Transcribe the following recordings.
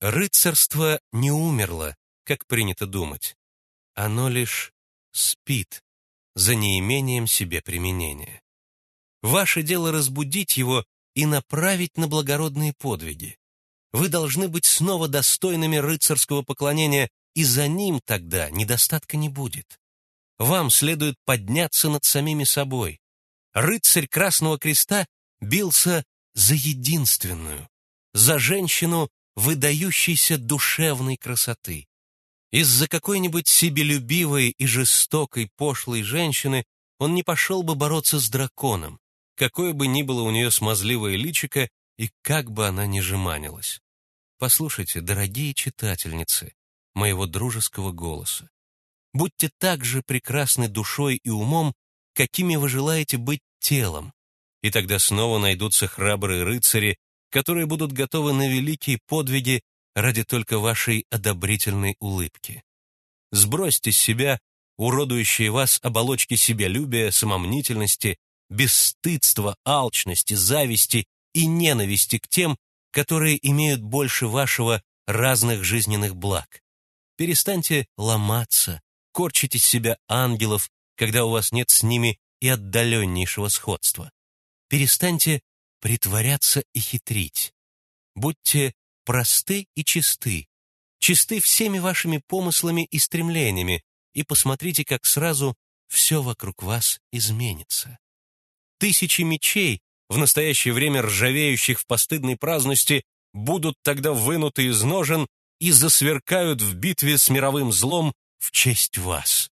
Рыцарство не умерло, как принято думать. Оно лишь спит за неимением себе применения. Ваше дело разбудить его и направить на благородные подвиги. Вы должны быть снова достойными рыцарского поклонения, и за ним тогда недостатка не будет. Вам следует подняться над самими собой. Рыцарь Красного Креста бился за единственную, за женщину выдающейся душевной красоты. Из-за какой-нибудь себелюбивой и жестокой пошлой женщины он не пошел бы бороться с драконом, какое бы ни было у нее смазливое личико и как бы она ни жеманилась. Послушайте, дорогие читательницы моего дружеского голоса, будьте так же прекрасны душой и умом, какими вы желаете быть телом, и тогда снова найдутся храбрые рыцари, которые будут готовы на великие подвиги ради только вашей одобрительной улыбки. Сбросьте с себя уродующие вас оболочки себялюбия, самомнительности, бесстыдства, алчности, зависти и ненависти к тем, которые имеют больше вашего разных жизненных благ. Перестаньте ломаться, корчить из себя ангелов, когда у вас нет с ними и отдаленнейшего сходства. Перестаньте притворяться и хитрить. Будьте просты и чисты, чисты всеми вашими помыслами и стремлениями, и посмотрите, как сразу все вокруг вас изменится. Тысячи мечей, в настоящее время ржавеющих в постыдной праздности, будут тогда вынуты из ножен и засверкают в битве с мировым злом в честь вас.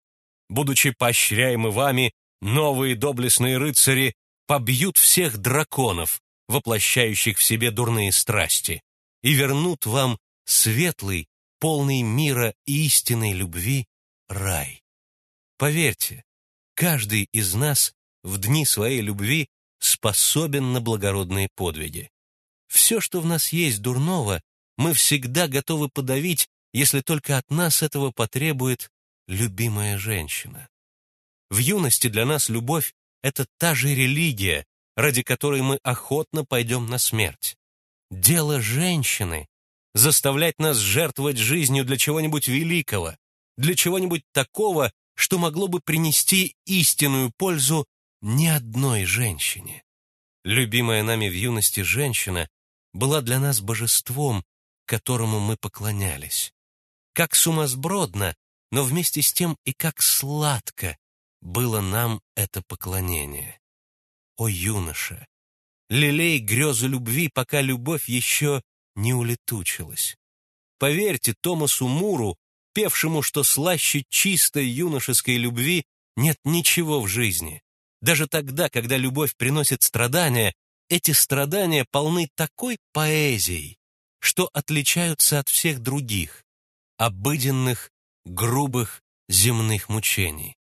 Будучи поощряемы вами, новые доблестные рыцари побьют всех драконов, воплощающих в себе дурные страсти, и вернут вам светлый, полный мира и истинной любви рай. Поверьте, каждый из нас в дни своей любви способен на благородные подвиги. Все, что в нас есть дурного, мы всегда готовы подавить, если только от нас этого потребует любимая женщина. В юности для нас любовь — это та же религия, ради которой мы охотно пойдем на смерть. Дело женщины — заставлять нас жертвовать жизнью для чего-нибудь великого, для чего-нибудь такого, что могло бы принести истинную пользу ни одной женщине. Любимая нами в юности женщина была для нас божеством, которому мы поклонялись. Как сумасбродно, но вместе с тем и как сладко было нам это поклонение. О, юноша, лелей грезу любви, пока любовь еще не улетучилась. Поверьте Томасу Муру, певшему, что слаще чистой юношеской любви нет ничего в жизни. Даже тогда, когда любовь приносит страдания, эти страдания полны такой поэзией, что отличаются от всех других, обыденных, грубых, земных мучений.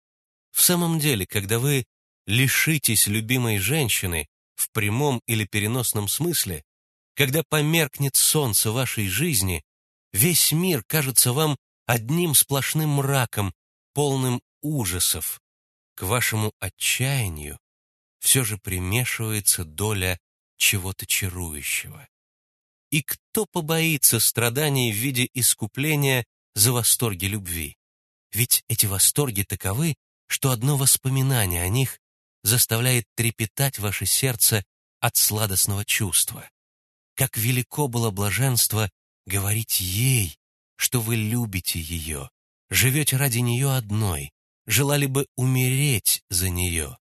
В самом деле, когда вы лишитесь любимой женщины, в прямом или переносном смысле, когда померкнет солнце вашей жизни, весь мир кажется вам одним сплошным мраком, полным ужасов. К вашему отчаянию все же примешивается доля чего-то чарующего. И кто побоится страданий в виде искупления за восторги любви? Ведь эти восторги таковы, что одно воспоминание о них заставляет трепетать ваше сердце от сладостного чувства. Как велико было блаженство говорить ей, что вы любите ее, живете ради нее одной, желали бы умереть за нее.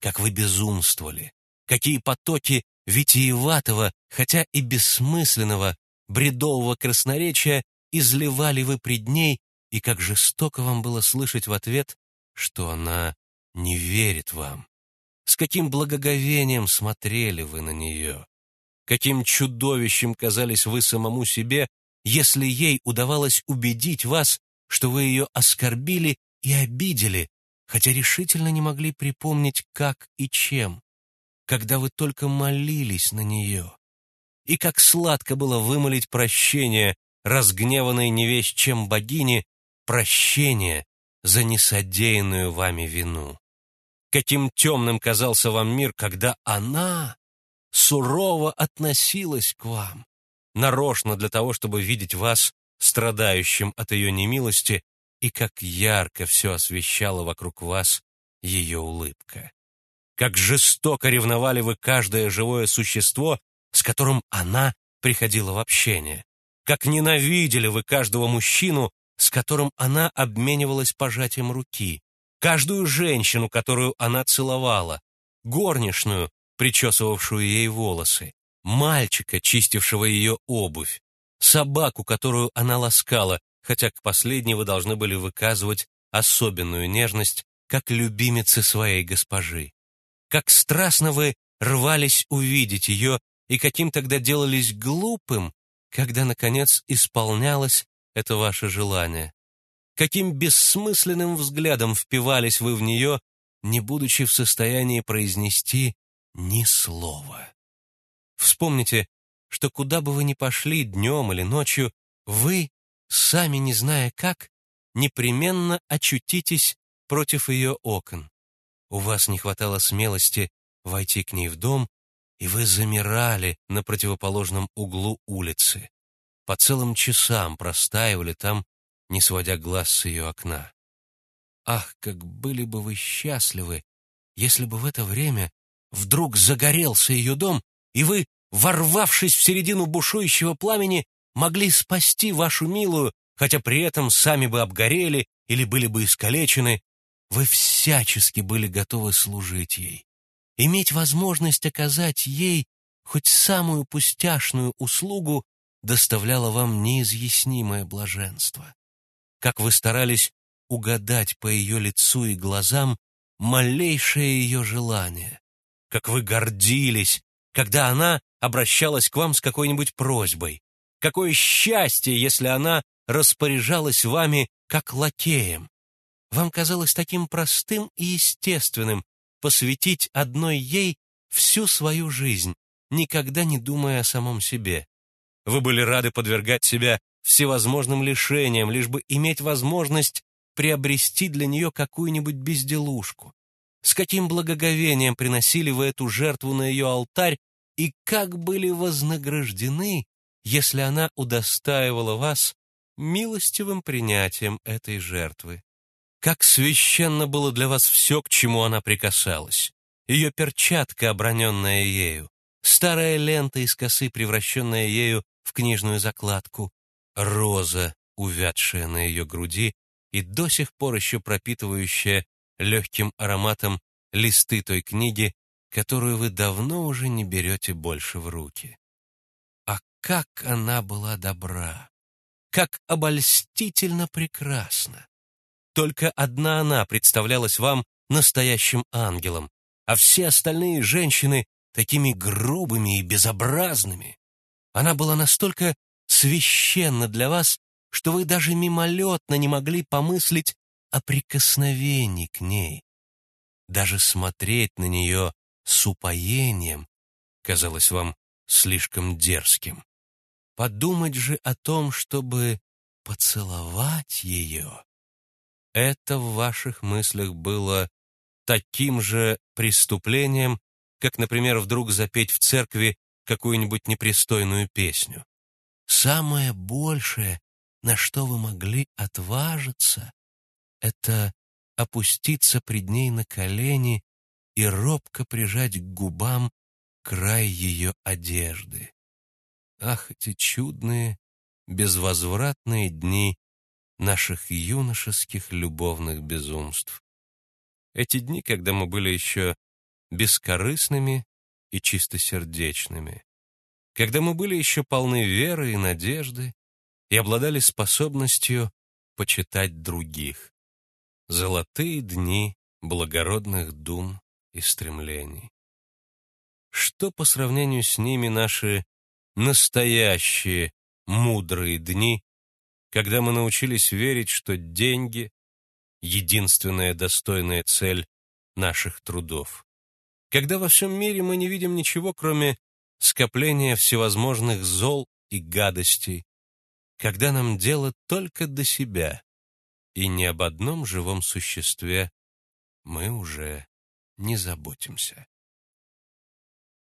Как вы безумствовали, какие потоки витиеватого, хотя и бессмысленного, бредового красноречия изливали вы пред ней, и как жестоко вам было слышать в ответ, что она не верит вам. С каким благоговением смотрели вы на нее. Каким чудовищем казались вы самому себе, если ей удавалось убедить вас, что вы ее оскорбили и обидели, хотя решительно не могли припомнить, как и чем, когда вы только молились на нее. И как сладко было вымолить прощение, разгневанной не весь чем богине, прощение за несодеянную вами вину. Каким темным казался вам мир, когда она сурово относилась к вам. нарочно для того, чтобы видеть вас страдающим от ее немилости, и как ярко все освещало вокруг вас ее улыбка. Как жестоко ревновали вы каждое живое существо, с которым она приходила в общение. Как ненавидели вы каждого мужчину, с которым она обменивалась пожатием руки, каждую женщину, которую она целовала, горничную, причесывавшую ей волосы, мальчика, чистившего ее обувь, собаку, которую она ласкала, хотя к последней вы должны были выказывать особенную нежность, как любимицы своей госпожи. Как страстно вы рвались увидеть ее и каким тогда делались глупым, когда, наконец, исполнялось это ваше желание. Каким бессмысленным взглядом впивались вы в нее, не будучи в состоянии произнести ни слова. Вспомните, что куда бы вы ни пошли днем или ночью, вы, сами не зная как, непременно очутитесь против ее окон. У вас не хватало смелости войти к ней в дом, и вы замирали на противоположном углу улицы. По целым часам простаивали там, не сводя глаз с ее окна. Ах, как были бы вы счастливы, если бы в это время вдруг загорелся ее дом, и вы, ворвавшись в середину бушующего пламени, могли спасти вашу милую, хотя при этом сами бы обгорели или были бы искалечены, вы всячески были готовы служить ей. Иметь возможность оказать ей хоть самую пустяшную услугу доставляло вам неизъяснимое блаженство. Как вы старались угадать по ее лицу и глазам малейшее ее желание. Как вы гордились, когда она обращалась к вам с какой-нибудь просьбой. Какое счастье, если она распоряжалась вами как лакеем. Вам казалось таким простым и естественным посвятить одной ей всю свою жизнь, никогда не думая о самом себе. Вы были рады подвергать себя всевозможным лишениям, лишь бы иметь возможность приобрести для нее какую-нибудь безделушку. С каким благоговением приносили вы эту жертву на ее алтарь и как были вознаграждены, если она удостаивала вас милостивым принятием этой жертвы. Как священно было для вас все, к чему она прикасалась. Ее перчатка, оброненная ею, старая лента из косы, превращенная ею в книжную закладку, роза, увядшая на ее груди и до сих пор еще пропитывающая легким ароматом листы той книги, которую вы давно уже не берете больше в руки. А как она была добра! Как обольстительно прекрасна! Только одна она представлялась вам настоящим ангелом, а все остальные женщины такими грубыми и безобразными. Она была настолько священна для вас, что вы даже мимолетно не могли помыслить о прикосновении к ней. Даже смотреть на нее с упоением казалось вам слишком дерзким. Подумать же о том, чтобы поцеловать ее, это в ваших мыслях было таким же преступлением, как, например, вдруг запеть в церкви какую-нибудь непристойную песню. Самое большее, на что вы могли отважиться, это опуститься пред ней на колени и робко прижать к губам край ее одежды. Ах, эти чудные, безвозвратные дни наших юношеских любовных безумств. Эти дни, когда мы были еще бескорыстными и чистосердечными, когда мы были еще полны веры и надежды и обладали способностью почитать других. Золотые дни благородных дум и стремлений. Что по сравнению с ними наши настоящие мудрые дни, когда мы научились верить, что деньги — единственная достойная цель наших трудов? Когда во всем мире мы не видим ничего, кроме скопления всевозможных зол и гадостей, когда нам дело только до себя, и ни об одном живом существе мы уже не заботимся.